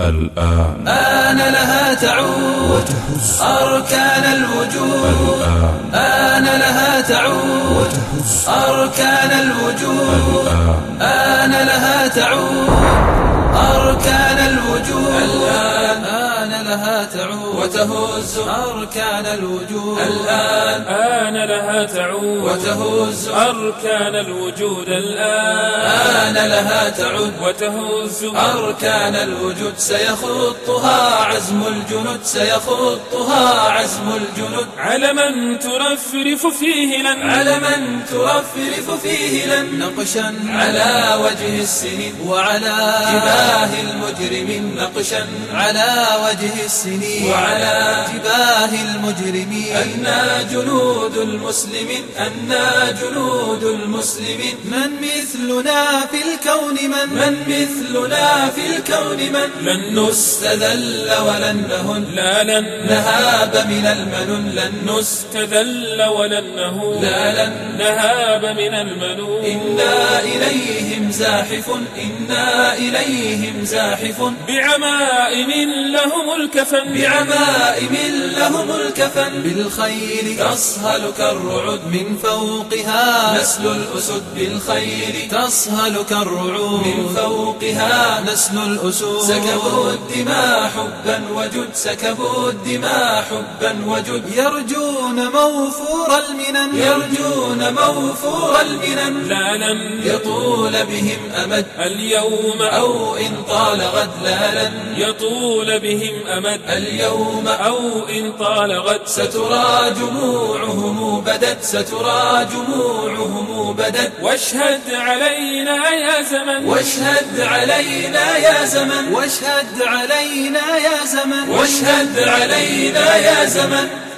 الآن. آن لها تعود وتهز أركان الوجود. الآن. آن لها تعود وتهز أركان الوجود. الآن. آن لها تعود أركان الوجود. الآن. آن لها تعود. وتهز أركان الوجود. الآن آن لها تعود. وتهز أركان الوجود الآن. آن لها تعود. وتهز أركان الوجود. سيخطها عزم الجنود. سيخطها عزم الجنود. علما ترفرف فيه لن. علما ترفرف فيه لن. نقشا. على وجه السنين. وعلى جباه المجرمين. نقشا. على وجه السنين وعلى جباه المجرمين. أنا جنود المسلمين أنا جنود المسلمين. من مثلنا في الكون من؟ من مثلنا في الكون من؟ لن نستذل ولن نهن. لا لن نهاب من المنن لن نستذل ولن نهون. لا لن نهاب من المنون. إنا إليهم زاحف. إنا إليهم زاحف. بعمائم لهم الكفن بعمائم لهم الكفن بالخيل تصهل كالرعد من فوقها نسل الأسد بالخيل تصهل كالرعود من فوقها نسل الأسود. سكبوا الدماء حبا وجد. سكبوا الدماء حبا وجد. يرجون موفور المنن. يرجون موفور المنن. لا لن يطول بهم أمد. اليوم أو إن طال غد. لا لن يطول بهم أمد. اليوم أو إن طال غد. سترى جموعهم بدت سترى جموعهم بدت. واشهد علينا يا زمن. واشهد علينا يا زمن. واشهد علينا يا زمن. واشهد علينا يا زمن.